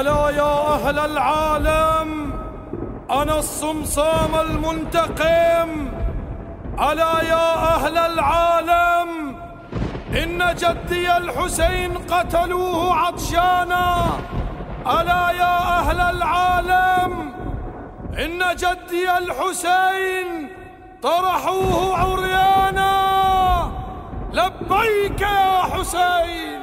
ألا يا أهل العالم أنا الصمصام المنتقم. ألا يا أهل العالم إن جدي الحسين قتلوه عطشانا. ألا يا أهل العالم إن جدي الحسين طرحوه عريانا. لبيك يا حسين.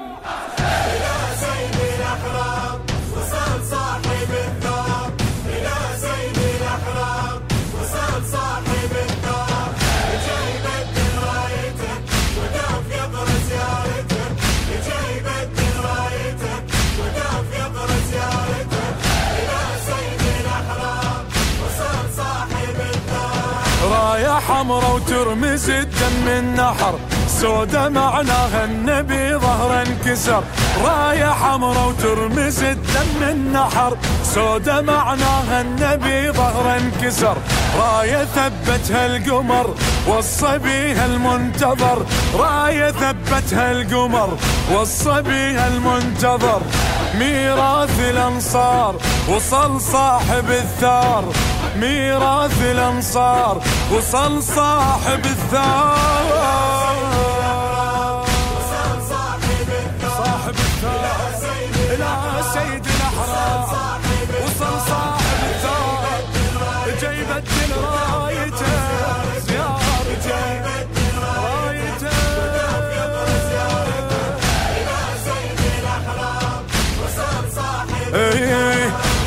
راية حمرا وترمز الدم النحر سودة معناها النبي ظهر انكسر. راية حمرا وترمز الدم النحر سودة معناها النبي ظهر انكسر. راية ثبتها القمر بيها المنتظر. راية ثبتها القمر بيها المنتظر. ميراث الأنصار وصل صاحب الثار. ميراث الانصار وصل صاحب الثار صاحب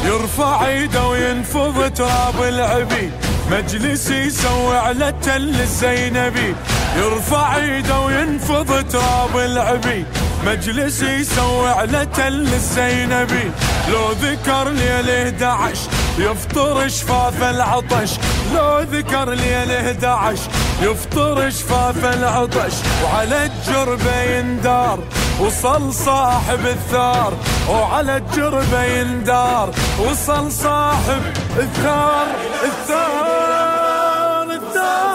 يرفع ايده وينفض تراب العبيد مجلس يسوي على التل الزينبي. يرفع ايده وينفض تراب العبيد مجلس يسوي على تل الزينبي. لو ذكر ليل 11 يفطر شفاف العطش لو ذكر ليل 11 يفطر شفاف العطش وعلى الجربة يندار وصل صاحب الثار وعلى الجربة يندار وصل صاحب الثار الثار الثار.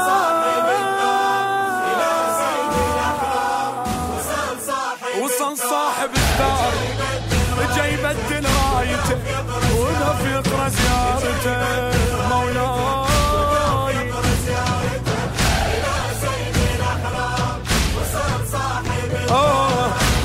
وصل صاحب الثار جاي يبدل رايته.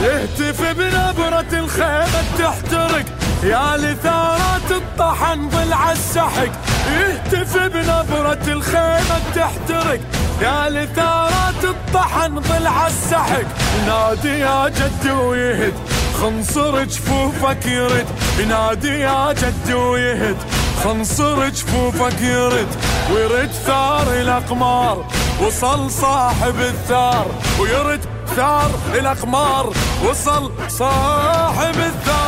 يهتف بنبرة الخيمة تحترق. يا لثارات الطحن ضلع السحق. يهتف بنبرة الخيمة تحترق. يا لثارات الطحن ضلع السحق. ينادي يا جد ويهد. خنصر جفوفك يرد. ينادي يا جد ويهد. خنصر جفوفك يرد ويرد ثار الأقمار وصل صاحب الثار ويرد ثار الأقمار وصل صاحب الثار.